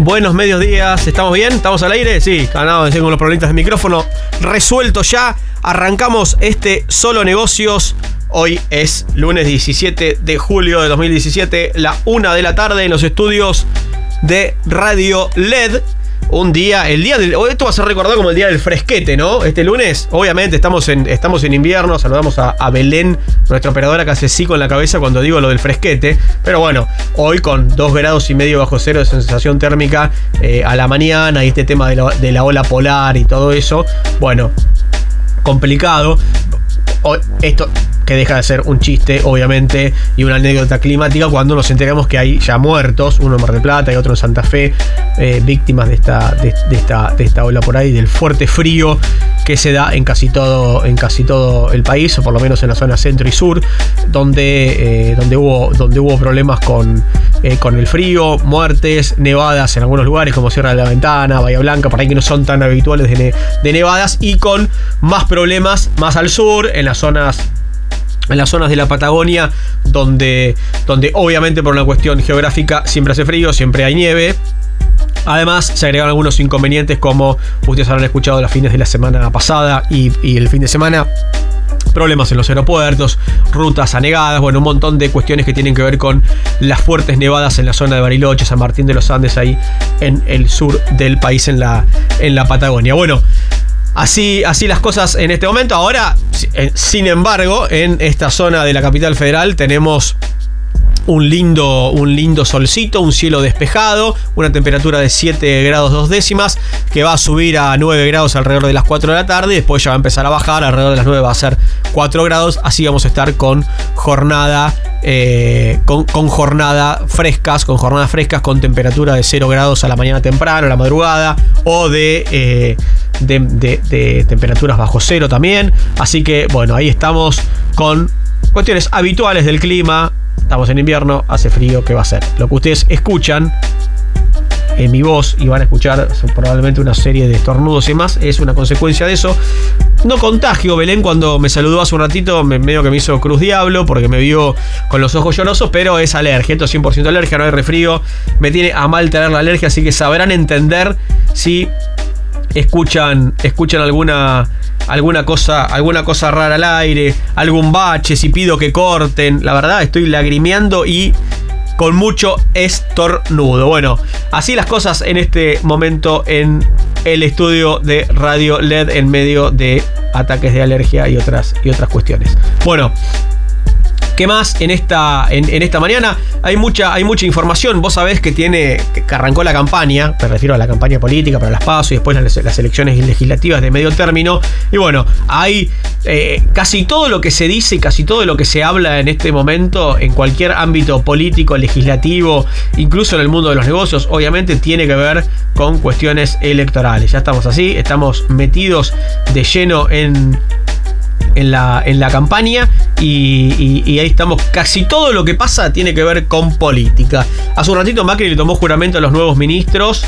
Buenos medios días, ¿estamos bien? ¿Estamos al aire? Sí, ganado con los problemitas de micrófono. Resuelto ya, arrancamos este solo negocios. Hoy es lunes 17 de julio de 2017, la una de la tarde en los estudios de Radio LED un día, el día del. Esto va a ser recordado como el día del fresquete, ¿no? Este lunes, obviamente, estamos en, estamos en invierno. Saludamos a, Belén, nuestra operadora que hace sí con la cabeza cuando digo lo del fresquete. Pero bueno, hoy con 2 grados y medio bajo cero de sensación térmica eh, a la mañana y este tema de la, ola polar y todo eso. Bueno, complicado. Esto, que deja de ser un chiste, obviamente, y una anécdota climática cuando nos enteramos que hay ya muertos, uno en Mar del Plata y otro en Santa Fe, eh, víctimas de esta, de, esta, de esta ola por ahí, del fuerte frío que se da en casi todo, en casi todo el país, o por lo menos en la zona centro y sur, donde, eh, donde, hubo, donde hubo problemas con, eh, con el frío, muertes, nevadas en algunos lugares como Sierra de la Ventana, Bahía Blanca, por ahí que no son tan habituales de, de nevadas, y con más problemas más al sur, en las zonas en las zonas de la Patagonia, donde, donde obviamente por una cuestión geográfica siempre hace frío, siempre hay nieve. Además, se agregan algunos inconvenientes como ustedes habrán escuchado los fines de la semana pasada y, el fin de semana problemas en los aeropuertos, rutas anegadas, bueno, un montón de cuestiones que tienen que ver con las fuertes nevadas en la zona de Bariloche, San Martín de los Andes, ahí en el sur del país, en la, en la Patagonia. Bueno, Así, así las cosas en este momento. Ahora, eh, sin embargo, en esta zona de la capital federal tenemos un lindo, un lindo solcito, un cielo despejado, una temperatura de 7 grados 2 décimas, que va a subir a 9 grados alrededor de las 4 de la tarde, y después ya va a empezar a bajar, alrededor de las 9 va a ser 4 grados, así vamos a estar con jornada, eh, con, jornada frescas, con jornadas frescas, con temperatura de 0 grados a la mañana temprano, a la madrugada, o de... Eh, de, temperaturas bajo cero también. Así que bueno, ahí estamos con cuestiones habituales del clima. Estamos en invierno, hace frío, ¿qué va a ser? Lo que ustedes escuchan en mi voz y van a escuchar probablemente una serie de estornudos y más, es una consecuencia de eso. No contagio, Belén cuando me saludó hace un ratito, me, medio que me hizo cruz diablo porque me vio con los ojos llorosos, pero es alergia, esto es 100% alergia, no hay refrío, me tiene a mal tener la alergia, así que sabrán entender si escuchan, escuchan alguna, alguna, cosa, alguna cosa rara al aire, algún bache, si pido que corten. La verdad, estoy lagrimeando y con mucho estornudo. Bueno, así las cosas en este momento en el estudio de Radio LED en medio de ataques de alergia y otras, y otras cuestiones. Bueno, ¿Qué más en esta, en, esta mañana? Hay mucha, hay mucha información. Vos sabés que tiene. que arrancó la campaña. Me refiero a la campaña política para las PASO y después las, elecciones legislativas de medio término. Y bueno, hay eh, casi todo lo que se dice y casi todo lo que se habla en este momento, en cualquier ámbito político, legislativo, incluso en el mundo de los negocios, obviamente tiene que ver con cuestiones electorales. Ya estamos así, estamos metidos de lleno en en la, en la campaña y, ahí estamos. Casi todo lo que pasa tiene que ver con política. Hace un ratito Macri le tomó juramento a los nuevos ministros.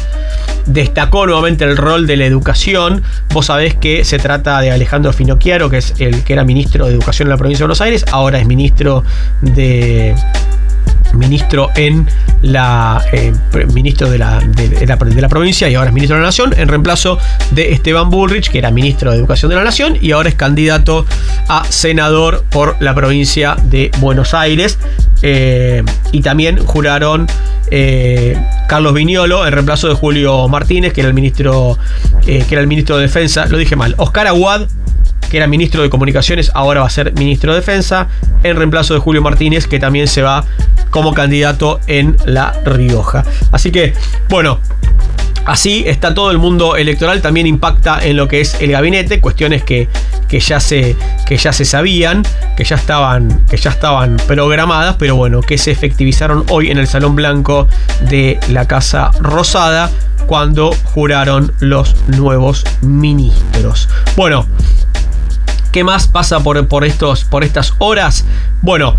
Destacó nuevamente el rol de la educación. Vos sabés que se trata de Alejandro Finocchiaro, que es el que era ministro de Educación en la provincia de Buenos Aires. Ahora es ministro de ministro en la eh, ministro de la, de, la, provincia y ahora es ministro de la Nación, en reemplazo de Esteban Bullrich, que era ministro de Educación de la Nación y ahora es candidato a senador por la provincia de Buenos Aires. eh, y también juraron eh, Carlos Viñolo en reemplazo de Julio Martínez, que era el ministro, que era el ministro de Defensa. Lo dije mal. Oscar Aguad que era ministro de Comunicaciones, ahora va a ser ministro de Defensa, en reemplazo de Julio Martínez, que también se va como candidato en La Rioja. Así que, bueno, Así está todo el mundo electoral, también impacta en lo que es el gabinete, cuestiones que, que, ya, se, que ya se sabían, que ya, estaban, que ya estaban programadas, pero bueno, que se efectivizaron hoy en el Salón Blanco de la Casa Rosada cuando juraron los nuevos ministros. Bueno, ¿qué más pasa por, por, estos, por estas horas? Bueno,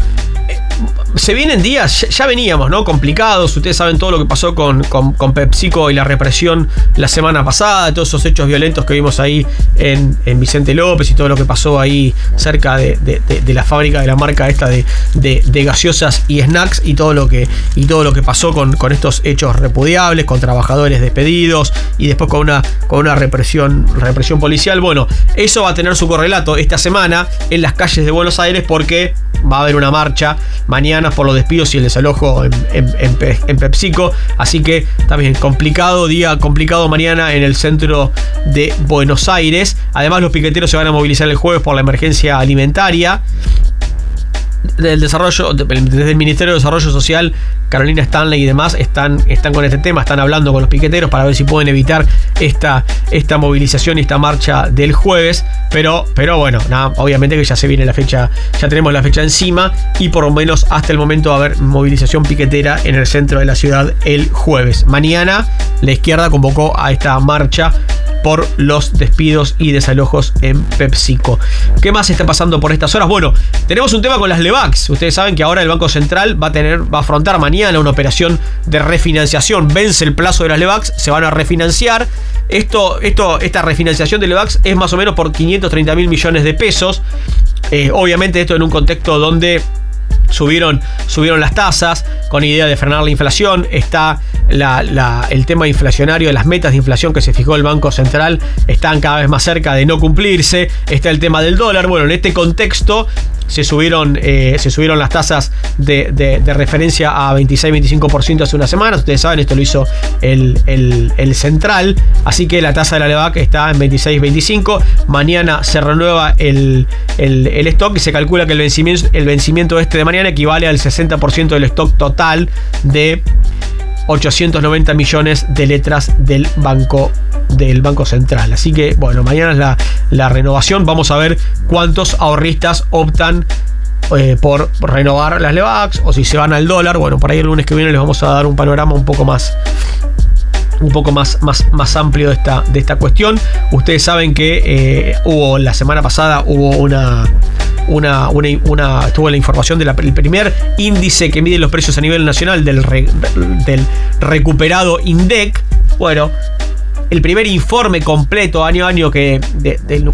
se vienen días, ya, veníamos, ¿no? Complicados. Ustedes saben todo lo que pasó con, con, PepsiCo y la represión la semana pasada, todos esos hechos violentos que vimos ahí en, Vicente López y todo lo que pasó ahí cerca de, la fábrica de la marca esta de, gaseosas y snacks y todo lo que, y todo lo que pasó con, con estos hechos repudiables, con trabajadores despedidos y después con una, con una represión, represión policial. Bueno, eso va a tener su correlato esta semana en las calles de Buenos Aires porque va a haber una marcha mañana por los despidos y el desalojo en, PepsiCo. Así que también complicado, día complicado mañana en el centro de Buenos Aires. Además los piqueteros se van a movilizar el jueves por la emergencia alimentaria del desarrollo, desde el Ministerio de Desarrollo Social, Carolina Stanley y demás están, están con este tema, están hablando con los piqueteros para ver si pueden evitar esta, esta movilización y esta marcha del jueves. Pero, pero bueno, nada, obviamente que ya se viene la fecha, ya tenemos la fecha encima y por lo menos hasta el momento va a haber movilización piquetera en el centro de la ciudad el jueves. Mañana la izquierda convocó a esta marcha por los despidos y desalojos en PepsiCo. ¿Qué más está pasando por estas horas? Bueno, tenemos un tema con las Ustedes saben que ahora el Banco Central va a tener, va a afrontar mañana una operación de refinanciación. Vence el plazo de las Levax, se van a refinanciar. Esto, esto, esta refinanciación de Levax es más o menos por 530 mil millones de pesos. Eh, obviamente esto en un contexto donde subieron, subieron las tasas con idea de frenar la inflación. Está el tema inflacionario, las metas de inflación que se fijó el Banco Central están cada vez más cerca de no cumplirse. Está el tema del dólar. Bueno, en este contexto se subieron, eh, se subieron las tasas de, referencia a 26-25% hace una semana. Ustedes saben, esto lo hizo el, central. Así que la tasa de la LEVAC está en 26-25. Mañana se renueva el, stock y se calcula que el vencimiento, el vencimiento este de mañana equivale al 60% del stock total de 890 millones de letras del Banco del Banco Central. Así que, bueno, mañana es la, la renovación. Vamos a ver cuántos ahorristas optan eh, por renovar las Levax o si se van al dólar. Bueno, por ahí el lunes que viene les vamos a dar un panorama un poco más un poco más, más, más amplio de esta, de esta cuestión. Ustedes saben que eh, hubo la semana pasada hubo una, una, una, la información del primer índice que mide los precios a nivel nacional del, del recuperado INDEC. Bueno, el primer informe completo año a año que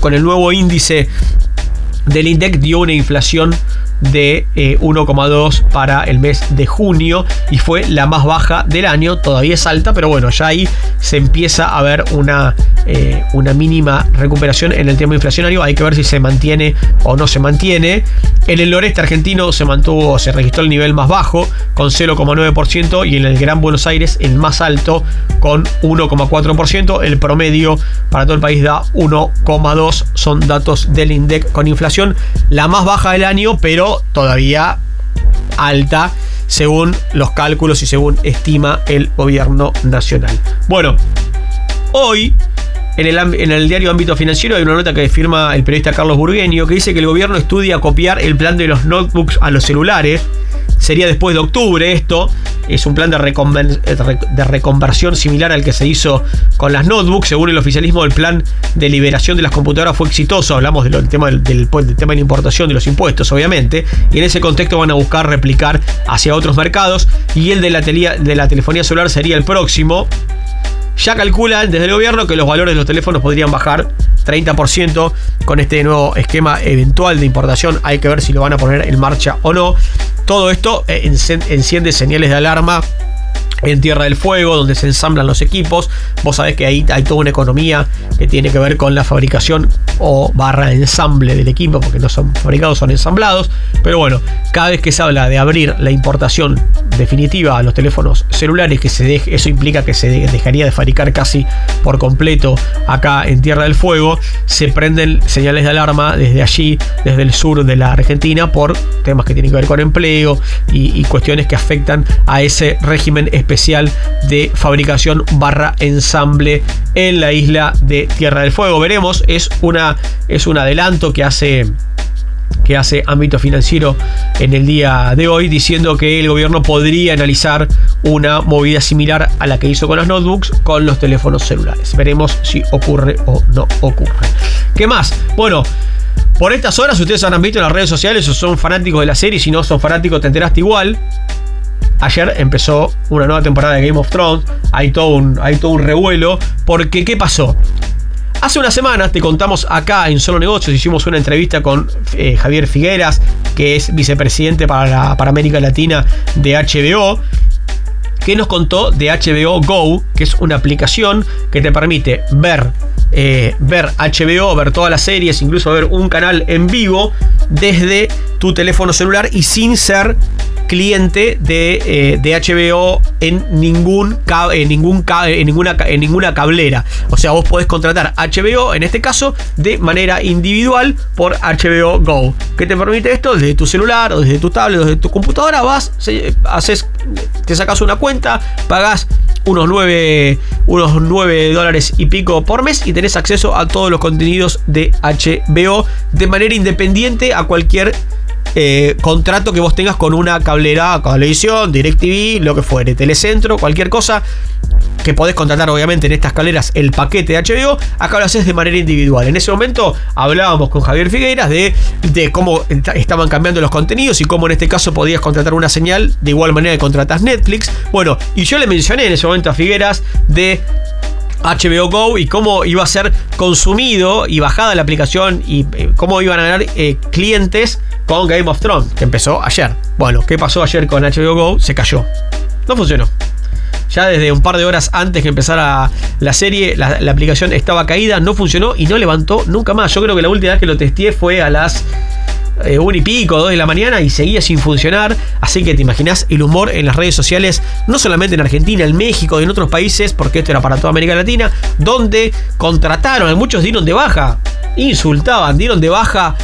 con el nuevo índice del INDEC dio una inflación de 1,2 eh, para el mes de junio y fue la más baja del año, todavía es alta, pero bueno, ya ahí se empieza a ver una, eh, una mínima recuperación en el tema inflacionario, hay que ver si se mantiene o no se mantiene. En el noreste argentino se mantuvo, se registró el nivel más bajo con 0,9% y en el Gran Buenos Aires el más alto con 1,4%, el promedio para todo el país da 1,2, son datos del INDEC con inflación, la más baja del año, pero todavía alta según los cálculos y según estima el gobierno nacional. Bueno, hoy en el, en el, diario Ámbito Financiero hay una nota que firma el periodista Carlos Burgueño que dice que el gobierno estudia copiar el plan de los notebooks a los celulares sería después de octubre esto. Es un plan de, de, reconversión similar al que se hizo con las notebooks. Según el oficialismo, el plan de liberación de las computadoras fue exitoso. Hablamos del, tema, del, del, tema de la importación de los impuestos, obviamente. Y en ese contexto van a buscar replicar hacia otros mercados. Y el de la, de la telefonía celular sería el próximo. Ya calculan desde el gobierno que los valores de los teléfonos podrían bajar 30% con este nuevo esquema eventual de importación. Hay que ver si lo van a poner en marcha o no. Todo esto eh, enciende señales de alarma en Tierra del Fuego, donde se ensamblan los equipos. Vos sabés que ahí hay toda una economía que tiene que ver con la fabricación o barra ensamble del equipo, porque no son fabricados, son ensamblados. Pero bueno, cada vez que se habla de abrir la importación definitiva a los teléfonos celulares, que se deje, eso implica que se dejaría de fabricar casi por completo acá en Tierra del Fuego, se prenden señales de alarma desde allí, desde el sur de la Argentina, por temas que tienen que ver con empleo y, y cuestiones que afectan a ese régimen específico especial de fabricación barra ensamble en la isla de Tierra del Fuego. Veremos, es, una, es un adelanto que hace que hace ámbito financiero en el día de hoy, diciendo que el gobierno podría analizar una movida similar a la que hizo con los notebooks con los teléfonos celulares. Veremos si ocurre o no ocurre. ¿Qué más? Bueno. Por estas horas, ustedes han visto en las redes sociales o son fanáticos de la serie, si no son fanáticos te enteraste igual. Ayer empezó una nueva temporada de Game of Thrones. Hay todo un, hay todo un revuelo. Porque, ¿qué pasó? Hace unas semanas te contamos acá en Solo Negocios, hicimos una entrevista con eh, Javier Figueras, que es vicepresidente para, para América Latina de HBO, que nos contó de HBO Go, que es una aplicación que te permite ver, eh, ver HBO, ver todas las series, incluso ver un canal en vivo desde tu teléfono celular y sin ser cliente de, eh, HBO en ningún, en, en, ninguna, en ninguna cablera. O sea, vos podés contratar HBO, en este caso, de manera individual por HBO Go. ¿Qué te permite esto? Desde tu celular o desde tu tablet o desde tu computadora vas, haces, te sacas una cuenta, pagas unos 9, unos 9 dólares y pico por mes y tenés acceso a todos los contenidos de HBO de manera independiente a cualquier eh, contrato que vos tengas con una cablera, televisión, DirecTV, lo que fuere, Telecentro, cualquier cosa que podés contratar obviamente en estas cableras el paquete de HBO, acá lo haces de manera individual. En ese momento hablábamos con Javier Figueiras de, de cómo estaban cambiando los contenidos y cómo en este caso podías contratar una señal de igual manera que contratas Netflix. Bueno, y yo le mencioné en ese momento a Figueras de HBO Go y cómo iba a ser consumido y bajada la aplicación y eh, cómo iban a ganar eh, clientes con Game of Thrones, que empezó ayer. Bueno, ¿qué pasó ayer con HBO Go? Se cayó. No funcionó. Ya desde un par de horas antes que empezara la serie, la, la aplicación estaba caída, no funcionó y no levantó nunca más. Yo creo que la última vez que lo testé fue a las eh, un y pico, dos de la mañana y seguía sin funcionar. Así que te imaginas el humor en las redes sociales, no solamente en Argentina, en México y en otros países, porque esto era para toda América Latina, donde contrataron, muchos dieron de baja, insultaban, dieron de baja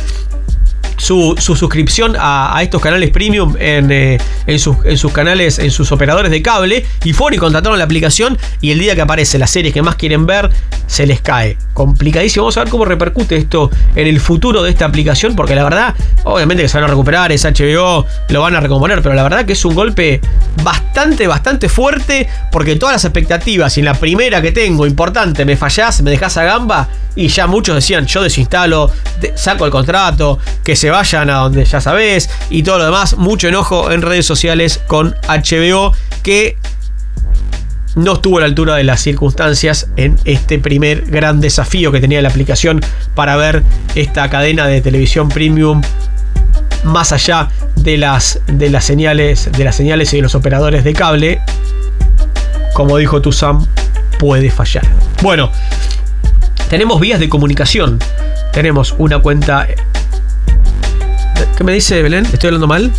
su, suscripción a, estos canales premium eh, en, sus, en, sus, canales, en sus operadores de cable, y fueron y contrataron la aplicación y el día que aparece la serie que más quieren ver, se les cae. Complicadísimo. Vamos a ver cómo repercute esto en el futuro de esta aplicación, porque la verdad, obviamente que se van a recuperar, es HBO, lo van a recomponer, pero la verdad que es un golpe bastante, bastante fuerte, porque todas las expectativas, y en la primera que tengo, importante, me fallás, me dejás a gamba, y ya muchos decían, yo desinstalo, saco el contrato, que se se vayan a donde ya sabes y todo lo demás. Mucho enojo en redes sociales con HBO que no estuvo a la altura de las circunstancias en este primer gran desafío que tenía la aplicación para ver esta cadena de televisión premium más allá de las, de las señales de las señales y de los operadores de cable. Como dijo Tusam puede fallar. Bueno tenemos vías de comunicación. Tenemos una cuenta ¿Qué me dice Belén? ¿Estoy hablando mal?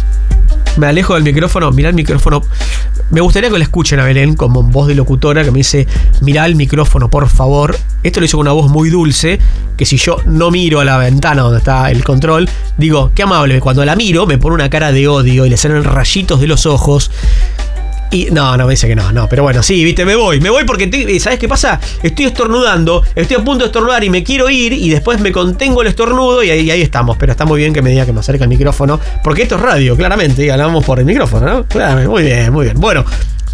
Me alejo del micrófono, mirá el micrófono. Me gustaría que le escuchen a Belén como voz de locutora que me dice, mirá el micrófono, por favor. Esto lo hizo con una voz muy dulce, que si yo no miro a la ventana donde está el control, digo, qué amable. Cuando la miro me pone una cara de odio y le salen rayitos de los ojos. Y no, no me dice que no, no, pero bueno, sí, viste, me voy, me voy porque, ¿sabes qué pasa? Estoy estornudando, estoy a punto de estornudar y me quiero ir y después me contengo el estornudo y ahí, ahí estamos, pero está muy bien que me diga que me acerque el micrófono, porque esto es radio, claramente, y hablamos por el micrófono, ¿no? Claro, muy bien, muy bien. Bueno,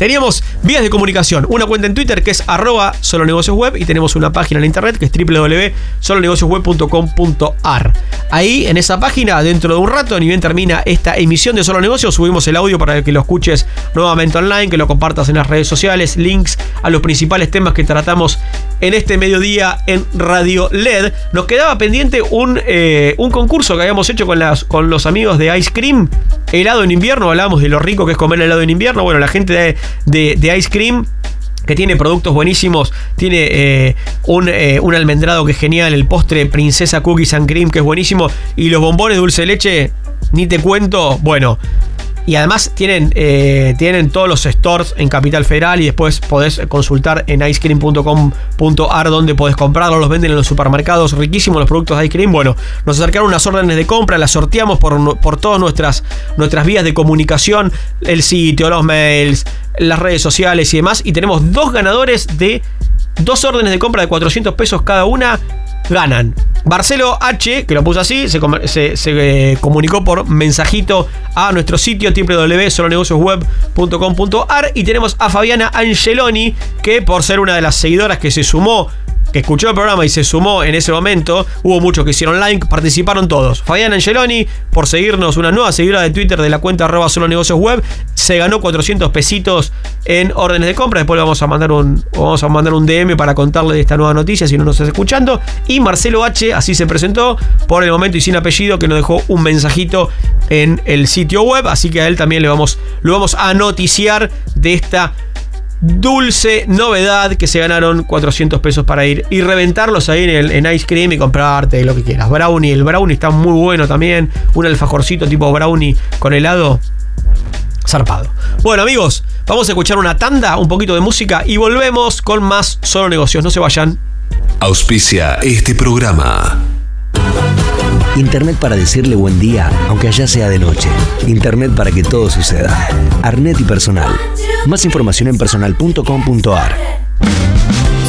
Teníamos vías de comunicación, una cuenta en Twitter que es arroba solonegociosweb y tenemos una página en internet que es www.solonegociosweb.com.ar. Ahí, en esa página, dentro de un rato, ni bien termina esta emisión de Solo Negocios, subimos el audio para que lo escuches nuevamente online, que lo compartas en las redes sociales, links a los principales temas que tratamos en este mediodía en Radio LED. Nos quedaba pendiente un, eh, un concurso que habíamos hecho con, las, con los amigos de Ice Cream. Helado en invierno, hablábamos de lo rico que es comer helado en invierno. Bueno, la gente de, de, de Ice Cream que tiene productos buenísimos, tiene eh, un, eh, un, almendrado que es genial, el postre Princesa Cookies and Cream que es buenísimo, y los bombones dulce leche, ni te cuento, bueno. Y además tienen, eh, tienen todos los stores en Capital Federal y después podés consultar en icecream.com.ar donde podés comprarlos, los venden en los supermercados, riquísimos los productos de Ice Cream. Bueno, nos acercaron unas órdenes de compra, las sorteamos por, por todas nuestras, nuestras vías de comunicación, el sitio, los mails, las redes sociales y demás. Y tenemos dos ganadores de dos órdenes de compra de 400 pesos cada una ganan. Marcelo H, que lo puso así, se eh, comunicó por mensajito a nuestro sitio www.solonegociosweb.com.ar y tenemos a Fabiana Angeloni, que por ser una de las seguidoras que se sumó que escuchó el programa y se sumó en ese momento. Hubo muchos que hicieron like, participaron todos. Fabián Angeloni, por seguirnos, una nueva seguidora de Twitter de la cuenta arroba solo negocios web, se ganó 400 pesitos en órdenes de compra. Después le vamos a mandar un, vamos a mandar un DM para contarle de esta nueva noticia si no nos está escuchando. Y Marcelo H, así se presentó, por el momento y sin apellido, que nos dejó un mensajito en el sitio web. Así que a él también le vamos, lo vamos a noticiar de esta dulce novedad que se ganaron 400 pesos para ir y reventarlos ahí en, el, en Ice Cream y comprarte lo que quieras. Brownie, el brownie está muy bueno también. Un alfajorcito tipo brownie con helado. Zarpado. Bueno amigos, vamos a escuchar una tanda, un poquito de música y volvemos con más Solo Negocios. No se vayan. Auspicia este programa. Internet para decirle buen día, aunque allá sea de noche. Internet para que todo suceda. Arnet y personal. Más información en personal.com.ar.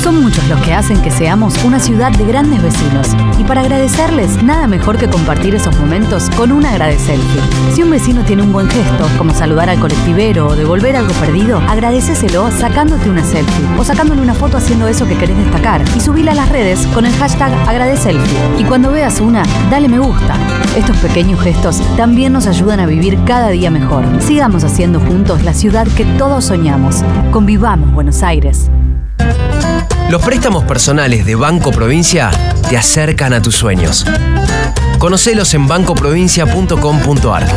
Son muchos los que hacen que seamos una ciudad de grandes vecinos. Y para agradecerles, nada mejor que compartir esos momentos con un agradecelfie. Si un vecino tiene un buen gesto, como saludar al colectivero o devolver algo perdido, agradeceselo sacándote una selfie o sacándole una foto haciendo eso que querés destacar y subila a las redes con el hashtag agradecelfie. Y cuando veas una, dale me gusta. Estos pequeños gestos también nos ayudan a vivir cada día mejor. Sigamos haciendo juntos la ciudad que todos soñamos. Convivamos Buenos Aires. Los préstamos personales de Banco Provincia te acercan a tus sueños. Conocelos en bancoprovincia.com.ar.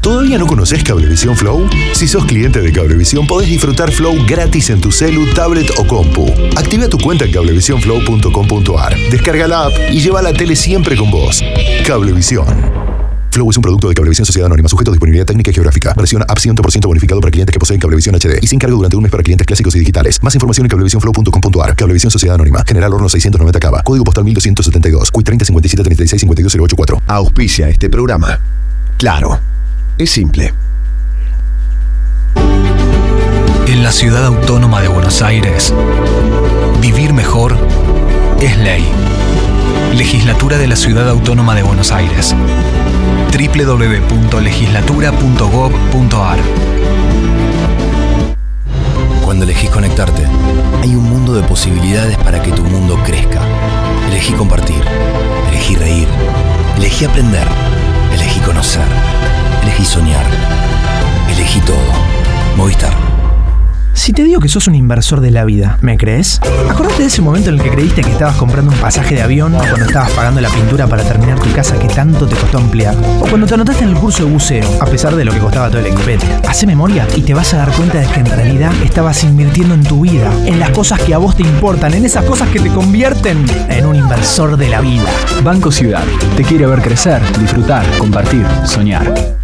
¿Todavía no conoces Cablevisión Flow? Si sos cliente de Cablevisión, podés disfrutar Flow gratis en tu celu, tablet o compu. Activa tu cuenta en cablevisionflow.com.ar. Descarga la app y lleva la tele siempre con vos. Cablevisión. Flow es un producto de Cablevisión Sociedad Anónima, sujeto a disponibilidad técnica y geográfica. Versión app 100% bonificado para clientes que poseen Cablevisión HD y sin cargo durante un mes para clientes clásicos y digitales. Más información en cablevisionflow.com.ar. Cablevisión Sociedad Anónima. General Horno 690 Cava. Código postal 1272. CUI 30 57 36 52 084. Auspicia este programa. Claro. Es simple. En la ciudad autónoma de Buenos Aires, vivir mejor es ley. Legislatura de la Ciudad Autónoma de Buenos Aires www.legislatura.gov.ar Cuando elegís conectarte, hay un mundo de posibilidades para que tu mundo crezca. Elegí compartir, elegí reír, elegí aprender, elegí conocer, elegí soñar, elegí todo. Movistar. Si te digo que sos un inversor de la vida, ¿me crees? Acordate de ese momento en el que creíste que estabas comprando un pasaje de avión o cuando estabas pagando la pintura para terminar tu casa que tanto te costó ampliar. O cuando te anotaste en el curso de buceo, a pesar de lo que costaba todo el equipete. Hace memoria y te vas a dar cuenta de que en realidad estabas invirtiendo en tu vida, en las cosas que a vos te importan, en esas cosas que te convierten en un inversor de la vida. Banco Ciudad, te quiere ver crecer, disfrutar, compartir, soñar.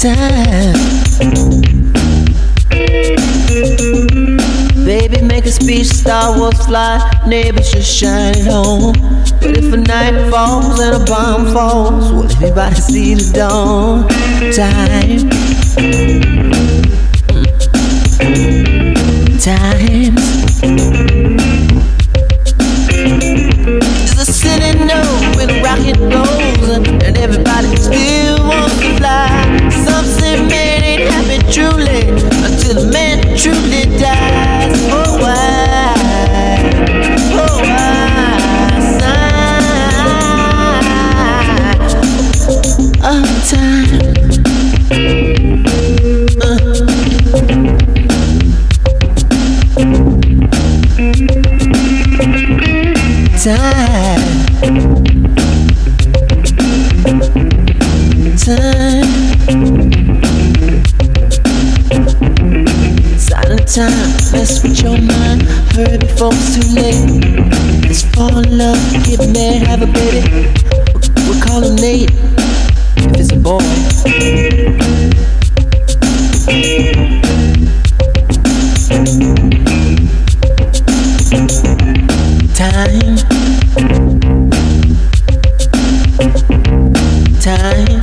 Time. Baby, make a speech, Star Wars fly, neighbors just shining home. But if a night falls and a bomb falls, will everybody see the dawn? Time. Times. City note when a rocket blows and, everybody still wants to fly. Some say man ain't happy truly until a man truly dies. Oh why? Oh why? Sign of time. Uh. Time. Time, mess with your mind. Hurry before it's too late. Let's fall in love, get married, have a baby. We'll call him Nate if it's a boy. Time. Times.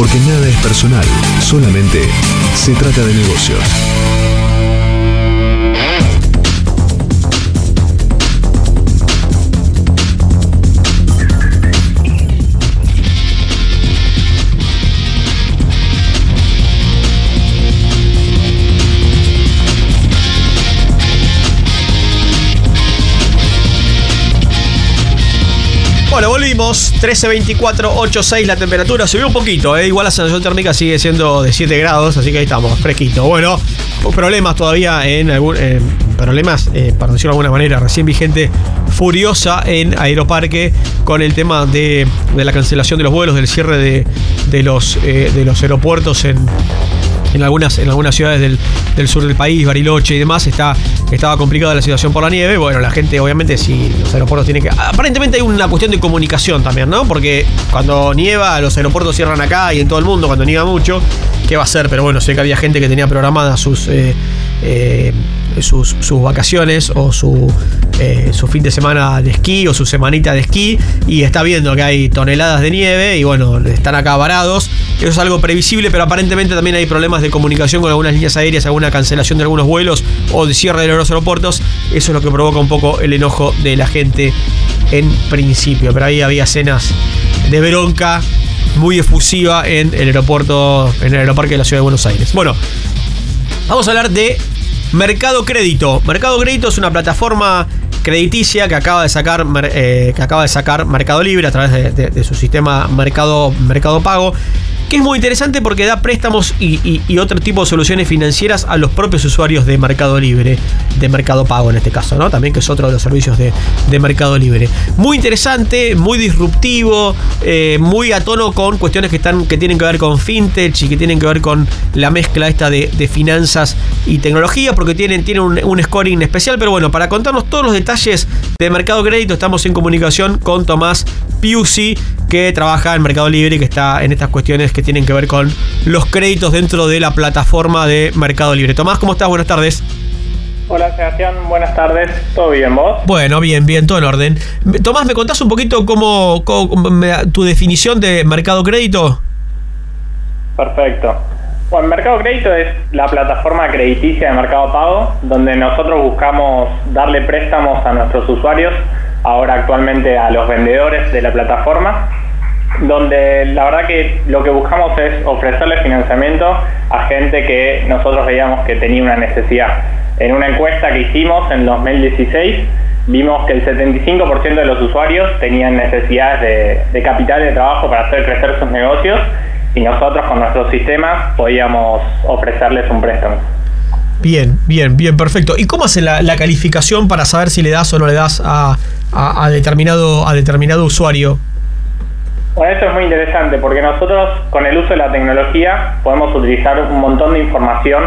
Porque nada es personal, solamente se trata de negocios. Bueno, volvimos. 13.24, la temperatura. Subió un poquito, ¿eh? igual la sensación térmica sigue siendo de 7 grados, así que ahí estamos, fresquito. Bueno, problemas todavía en algún. eh, problemas, eh, para decirlo de alguna manera, recién vigente furiosa en Aeroparque con el tema de, de la cancelación de los vuelos, del cierre de, de los, eh, de los aeropuertos en, en algunas, en algunas ciudades del, del sur del país, Bariloche y demás, está, estaba complicada la situación por la nieve. Bueno, la gente, obviamente, si los aeropuertos tienen que. Aparentemente hay una cuestión de comunicación también, ¿no? Porque cuando nieva, los aeropuertos cierran acá y en todo el mundo, cuando nieva mucho, ¿qué va a ser? Pero bueno, sé que había gente que tenía programadas sus. eh, eh, sus, sus vacaciones o su, eh, su fin de semana de esquí o su semanita de esquí y está viendo que hay toneladas de nieve y bueno, están acá varados. Eso es algo previsible, pero aparentemente también hay problemas de comunicación con algunas líneas aéreas, alguna cancelación de algunos vuelos o de cierre de los aeropuertos. Eso es lo que provoca un poco el enojo de la gente en principio. Pero ahí había escenas de bronca muy efusiva en el aeropuerto, en el aeroparque de la ciudad de Buenos Aires. Bueno, vamos a hablar de Mercado Crédito. Mercado Crédito es una plataforma crediticia que acaba de sacar, eh, que acaba de sacar Mercado Libre a través de, de- de su sistema Mercado, Mercado Pago. Que es muy interesante porque da préstamos y, y- y otro tipo de soluciones financieras a los propios usuarios de Mercado Libre, de Mercado Pago en este caso, ¿no? También que es otro de los servicios de, de Mercado Libre. Muy interesante, muy disruptivo, eh, muy a tono con cuestiones que, están, que tienen que ver con fintech y que tienen que ver con la mezcla esta de, de finanzas y tecnología, porque tienen, tienen un, un scoring especial. Pero bueno, para contarnos todos los detalles de Mercado Crédito, estamos en comunicación con Tomás Piusi, que trabaja en Mercado Libre y que está en estas cuestiones que tienen que ver con los créditos dentro de la plataforma de Mercado Libre. Tomás, ¿cómo estás? Buenas tardes. Hola Sebastián, buenas tardes, ¿todo bien vos? Bueno, bien, bien, todo en orden. Tomás, ¿me contás un poquito cómo, cómo- tu definición de mercado crédito? Perfecto. Bueno, Mercado Crédito es la plataforma crediticia de Mercado Pago, donde nosotros buscamos darle préstamos a nuestros usuarios, ahora actualmente a los vendedores de la plataforma, donde la verdad que lo que buscamos es ofrecerle financiamiento a gente que nosotros veíamos que tenía una necesidad. En una encuesta que hicimos en 2016, vimos que el 75% de los usuarios tenían necesidades de, de capital de trabajo para hacer crecer sus negocios y nosotros con nuestros sistemas podíamos ofrecerles un préstamo. Bien, bien, bien, perfecto. ¿Y cómo hace la, la calificación para saber si le das o no le das a, a- determinado, a determinado usuario? Bueno, esto es muy interesante porque nosotros con el uso de la tecnología podemos utilizar un montón de información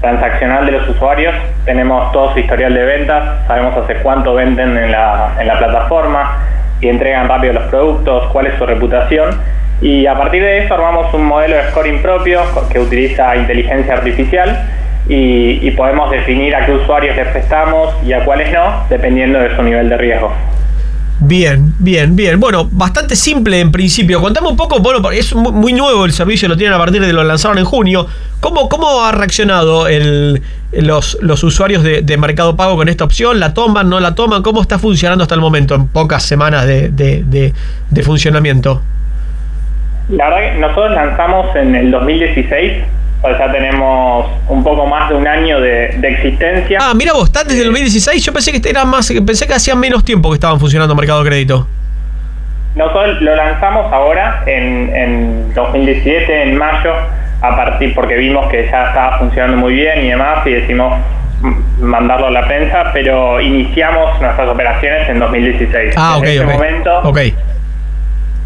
transaccional de los usuarios. Tenemos todo su historial de ventas, sabemos hace cuánto venden en la, en la plataforma y entregan rápido los productos, cuál es su reputación. Y a partir de eso armamos un modelo de scoring propio que utiliza inteligencia artificial y, y podemos definir a qué usuarios les prestamos y a cuáles no, dependiendo de su nivel de riesgo. Bien, bien, bien. Bueno, bastante simple en principio. Contame un poco, bueno, es mu- muy nuevo el servicio, lo tienen a partir de lo lanzaron en junio. ¿Cómo, cómo ha reaccionado el, los, los usuarios de, Mercado Pago con esta opción? ¿La toman, no la toman? ¿Cómo está funcionando hasta el momento en pocas semanas de- de- de funcionamiento? La verdad que nosotros lanzamos en el 2016, sea, ya tenemos un poco más de un año de, de existencia. Ah, mira vos, estás desde el 2016. Yo pensé que era más, pensé que hacían menos tiempo que estaban funcionando Mercado Crédito. Nosotros lo lanzamos ahora en, en 2017, en mayo, a partir porque vimos que ya estaba funcionando muy bien y demás, y decidimos m- mandarlo a la prensa, pero iniciamos nuestras operaciones en 2016. Ah, ok, en este ok. momento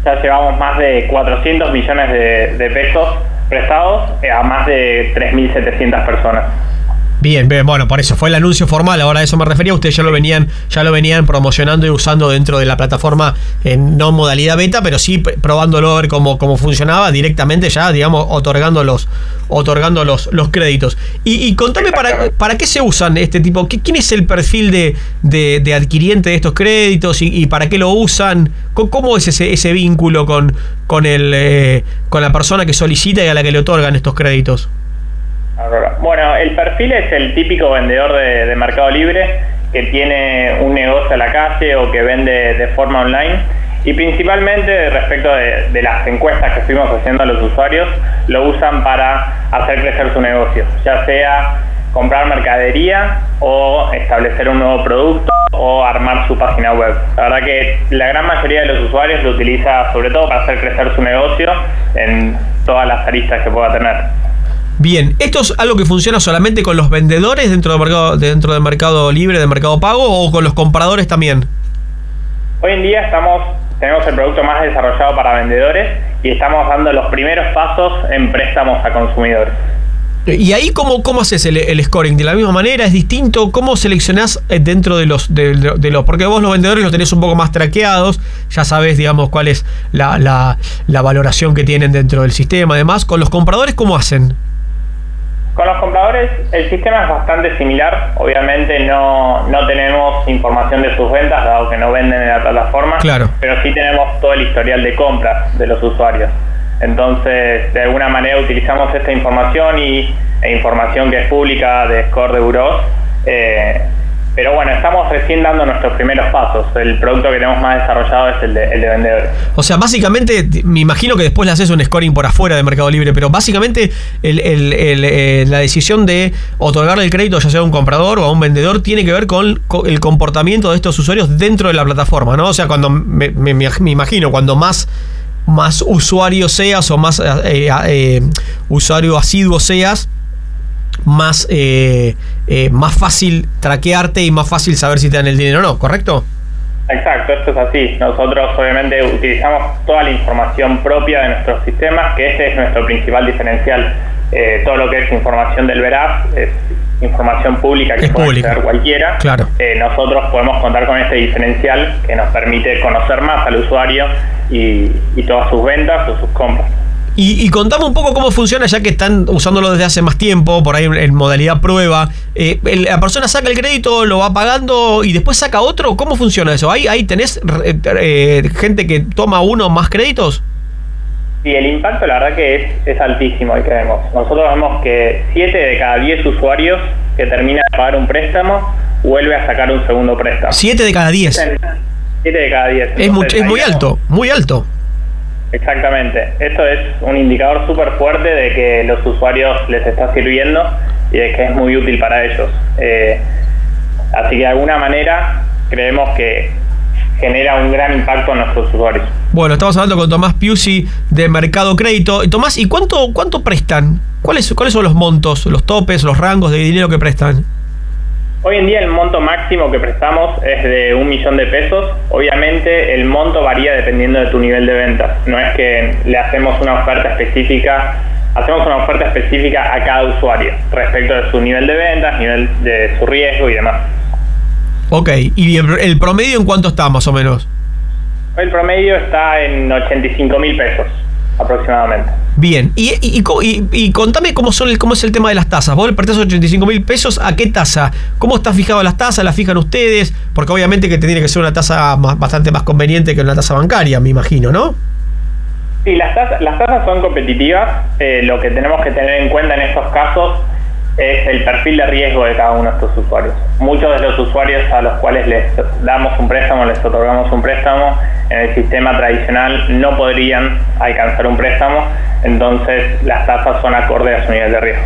ya llevamos más de 400 millones de, de pesos prestados eh, a más de 3.700 personas. Bien, bien, bueno, por eso fue el anuncio formal, ahora a eso me refería, ustedes ya lo venían, ya lo venían promocionando y usando dentro de la plataforma en no modalidad beta, pero sí pr- probándolo a ver cómo, cómo funcionaba directamente ya, digamos, otorgando los, otorgando los, los créditos. Y, y contame para, para qué se usan este tipo, ¿Qué- ¿quién es el perfil de, de, de adquiriente de estos créditos y, y para qué lo usan? ¿Cómo, cómo es ese, ese vínculo con, con, el, eh, con la persona que solicita y a la que le otorgan estos créditos? Bueno, el perfil es el típico vendedor de, Mercado Libre que tiene un negocio a la calle o que vende de forma online. Y principalmente respecto de, de las encuestas que fuimos haciendo a los usuarios, lo usan para hacer crecer su negocio, ya sea comprar mercadería o establecer un nuevo producto o armar su página web. La verdad que la gran mayoría de los usuarios lo utiliza sobre todo para hacer crecer su negocio en todas las aristas que pueda tener. Bien, ¿esto es algo que funciona solamente con los vendedores dentro del mercado, dentro del mercado libre, del mercado pago, o con los compradores también? Hoy en día estamos, tenemos el producto más desarrollado para vendedores y estamos dando los primeros pasos en préstamos a consumidores. ¿Y ahí cómo, cómo haces el, el scoring? ¿De la misma manera? ¿Es distinto? ¿Cómo seleccionás eh, dentro de los, de, de los... Porque vos los vendedores los tenés un poco más traqueados, ya sabés, digamos, cuál es la, la, la valoración que tienen dentro del sistema. Además, con los compradores, ¿cómo hacen? Con los compradores el sistema es bastante similar, obviamente no, no tenemos información de sus ventas, dado que no venden en la plataforma, Claro. pero sí tenemos todo el historial de compras de los usuarios. Entonces, de alguna manera utilizamos esta información y, e información que es pública de Score de Bureau. eh, pero bueno, estamos recién dando nuestros primeros pasos. El producto que tenemos más desarrollado es el de, el de vendedores. O sea, básicamente, me imagino que después le haces un scoring por afuera de Mercado Libre, pero básicamente el- el- eh, la decisión de otorgarle el crédito, ya sea a un comprador o a un vendedor, tiene que ver con, co- el comportamiento de estos usuarios dentro de la plataforma, ¿no? O sea, cuando me, me- me- imagino, cuando más, más usuario seas o más eh, eh, usuario asiduo seas, más, eh, eh, más fácil traquearte y más fácil saber si te dan el dinero o no, ¿correcto? Exacto, esto es así. Nosotros obviamente utilizamos toda la información propia de nuestros sistemas, que ese es nuestro principal diferencial. Eh, todo lo que es información del veraz es información pública que Es puede pública. acceder cualquiera. Claro. Eh, nosotros podemos contar con este diferencial que nos permite conocer más al usuario y, y todas sus ventas o sus compras. Y, y contame un poco cómo funciona, ya que están usándolo desde hace más tiempo, por ahí en, modalidad prueba. Eh, el- la persona saca el crédito, lo va pagando y después saca otro. ¿Cómo funciona eso? ¿Ahí, ahí tenés eh, gente que toma uno más créditos? Y el impacto la verdad que es, es altísimo el que vemos. Nosotros vemos que 7 de cada 10 usuarios que termina de pagar un préstamo vuelve a sacar un segundo préstamo. 7 de cada 10. 7 de cada 10. Es, mucho- es muy alto, muy alto. Exactamente. Esto es un indicador súper fuerte de que los usuarios les está sirviendo y de que es muy útil para ellos. Eh, así que de alguna manera creemos que genera un gran impacto en nuestros usuarios. Bueno, estamos hablando con Tomás Piusi de Mercado Crédito. Tomás, ¿y cuánto, cuánto prestan? ¿Cuáles, ¿Cuáles son los montos, los topes, los rangos de dinero que prestan? Hoy en día el monto máximo que prestamos es de un millón de pesos. Obviamente el monto varía dependiendo de tu nivel de ventas. No es que le hacemos una oferta específica, hacemos una oferta específica a cada usuario respecto de su nivel de ventas, nivel de su riesgo y demás. Ok, ¿y el, promedio en cuánto está más o menos? El promedio está en 85 mil pesos aproximadamente. Bien, y, y, y co- y- y contame cómo, son el, cómo es el tema de las tasas. Vos le prestás 85 mil pesos, ¿a qué tasa? ¿Cómo está fijado las tasas? ¿Las fijan ustedes? Porque obviamente que tiene que ser una tasa más- bastante más conveniente que una tasa bancaria, me imagino, ¿no? Sí, las tasas, las tasas son competitivas. Eh, lo que tenemos que tener en cuenta en estos casos es el perfil de riesgo de cada uno de estos usuarios. Muchos de los usuarios a los cuales les damos un préstamo, les otorgamos un préstamo, en el sistema tradicional no podrían alcanzar un préstamo, entonces las tasas son acordes a su nivel de riesgo.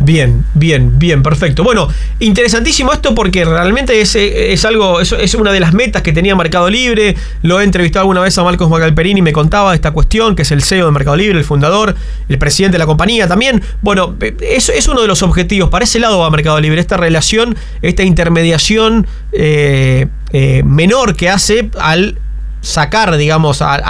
Bien, bien, bien, perfecto. Bueno, interesantísimo esto porque realmente es, eh, es algo, es, es una de las metas que tenía Mercado Libre. Lo he entrevistado alguna vez a Marcos Magalperini y me contaba esta cuestión, que es el CEO de Mercado Libre, el fundador, el presidente de la compañía también. Bueno, eh, eso es uno de los objetivos. Para ese lado va Mercado Libre, esta relación, esta intermediación eh, menor que hace al sacar, digamos, al-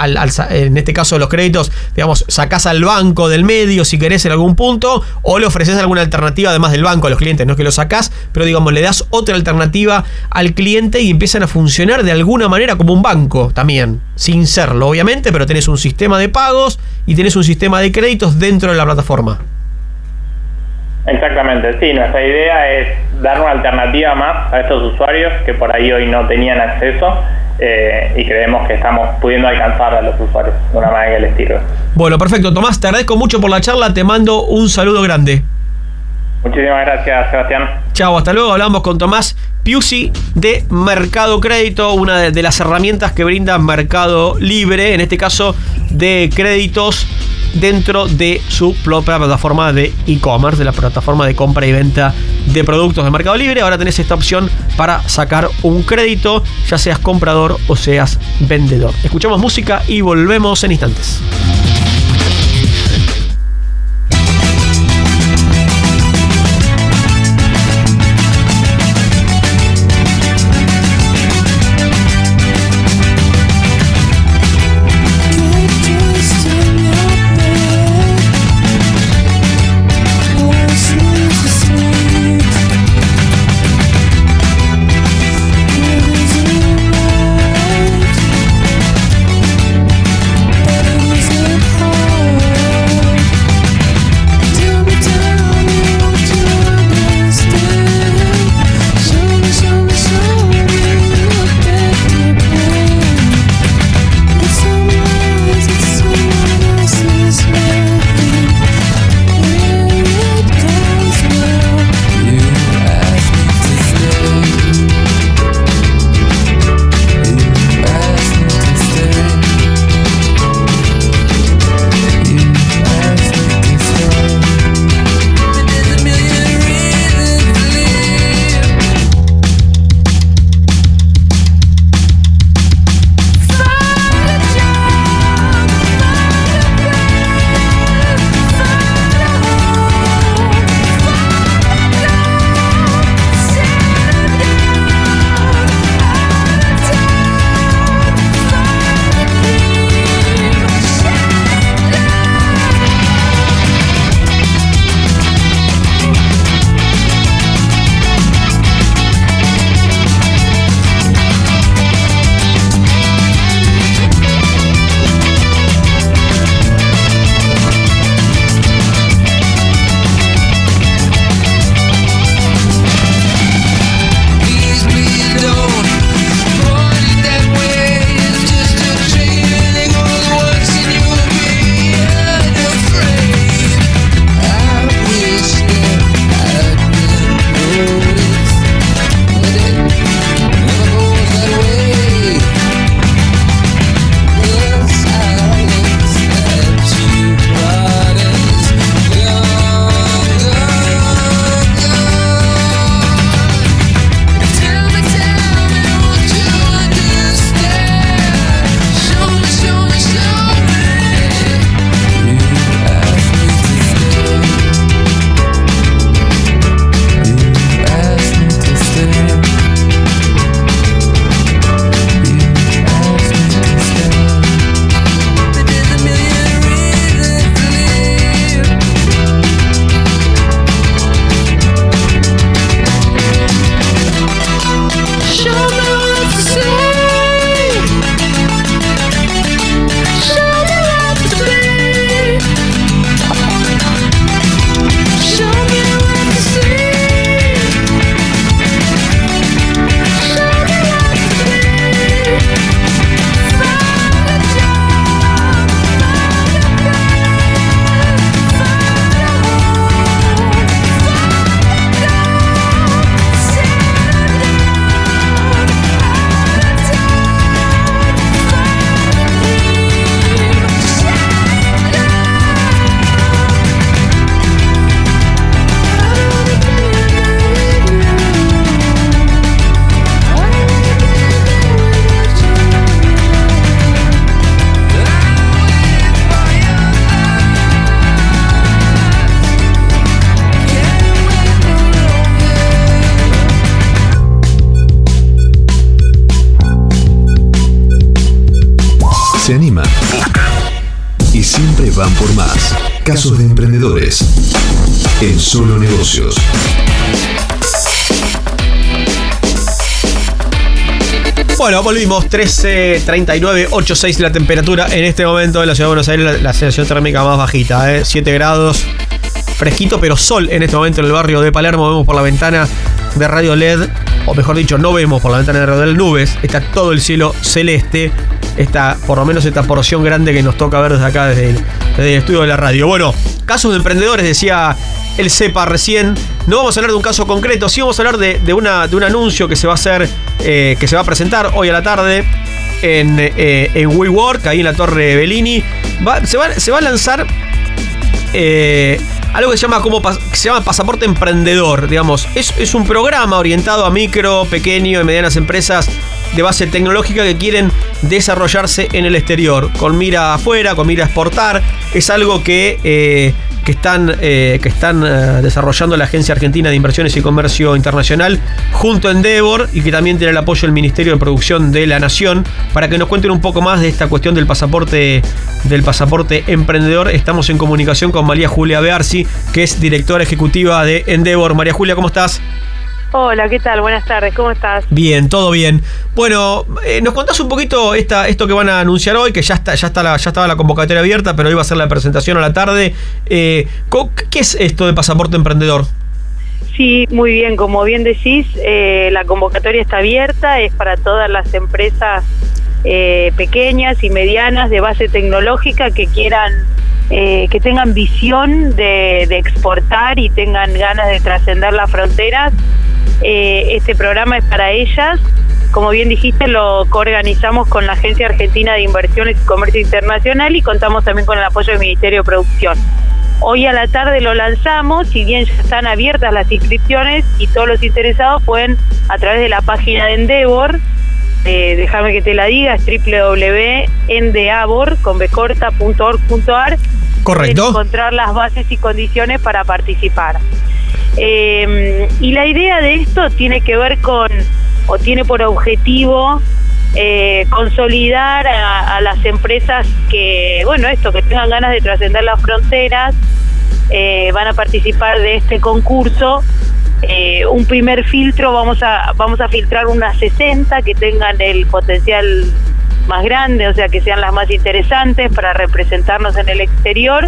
en este caso los créditos, digamos, sacás al banco del medio si querés en algún punto, o le ofreces alguna alternativa además del banco a los clientes, no es que lo sacás, pero digamos, le das otra alternativa al cliente y empiezan a funcionar de alguna manera como un banco también, sin serlo, obviamente, pero tenés un sistema de pagos y tenés un sistema de créditos dentro de la plataforma. Exactamente, sí, nuestra idea es dar una alternativa más a estos usuarios que por ahí hoy no tenían acceso eh, y creemos que estamos pudiendo alcanzar a los usuarios de una manera que les sirve. Bueno, perfecto, Tomás, te agradezco mucho por la charla, te mando un saludo grande. Muchísimas gracias, Sebastián. Chao, hasta luego. Hablamos con Tomás Piusi de Mercado Crédito, una de, de las herramientas que brinda Mercado Libre, en este caso de créditos dentro de su propia plataforma de e-commerce, de la plataforma de compra y venta de productos de Mercado Libre. Ahora tenés esta opción para sacar un crédito, ya seas comprador o seas vendedor. Escuchamos música y volvemos en instantes. Volvimos 13, 39, 86 la temperatura en este momento en la ciudad de Buenos Aires, la, sensación térmica más bajita, ¿eh? 7 grados, fresquito pero sol en este momento en el barrio de Palermo, vemos por la ventana de Radio LED, o mejor dicho, no vemos por la ventana de Radio LED nubes, está todo el cielo celeste, está por lo menos esta porción grande que nos toca ver desde acá, desde el, desde el estudio de la radio. Bueno, casos de emprendedores, decía el CEPA recién. No vamos a hablar de un caso concreto, sí vamos a hablar de, de una, de un anuncio que se va a hacer, eh, que se va a presentar hoy a la tarde en, eh, en WeWork, ahí en la Torre Bellini. Se, va, se va a lanzar eh, algo que se llama, como, se llama Pasaporte Emprendedor, digamos. Es, es un programa orientado a micro, pequeño y medianas empresas de base tecnológica que quieren desarrollarse en el exterior, con mira afuera, con mira a exportar. Es algo que, eh, que están, eh, que están eh, desarrollando la Agencia Argentina de Inversiones y Comercio Internacional junto a Endeavor y que también tiene el apoyo del Ministerio de Producción de la Nación para que nos cuenten un poco más de esta cuestión del pasaporte del pasaporte emprendedor. Estamos en comunicación con María Julia Bearsi, que es directora ejecutiva de Endeavor. María Julia, ¿cómo estás? Hola, ¿qué tal? Buenas tardes, ¿cómo estás? Bien, todo bien. Bueno, eh, nos contás un poquito esta, esto que van a anunciar hoy, que ya está, ya está la, ya estaba la convocatoria abierta, pero hoy va a ser la presentación a la tarde. Eh, ¿Qué es esto de pasaporte emprendedor? Sí, muy bien, como bien decís, eh, la convocatoria está abierta, es para todas las empresas eh, pequeñas y medianas de base tecnológica que quieran, eh, que tengan visión de, exportar y tengan ganas de trascender las fronteras. Eh, este programa es para ellas. Como bien dijiste, lo coorganizamos con la Agencia Argentina de Inversiones y Comercio Internacional y contamos también con el apoyo del Ministerio de Producción. Hoy a la tarde lo lanzamos, si bien ya están abiertas las inscripciones y todos los interesados pueden a través de la página de Endeavor, eh, déjame que te la diga, es www.endeavor.org.ar Correcto. encontrar las bases y condiciones para participar. Eh, y la idea de esto tiene que ver con, o tiene por objetivo, eh, consolidar a, a las empresas que, bueno, esto, que tengan ganas de trascender las fronteras, eh, van a participar de este concurso. Eh, un primer filtro, vamos a, vamos a filtrar unas 60 que tengan el potencial más grande, o sea, que sean las más interesantes para representarnos en el exterior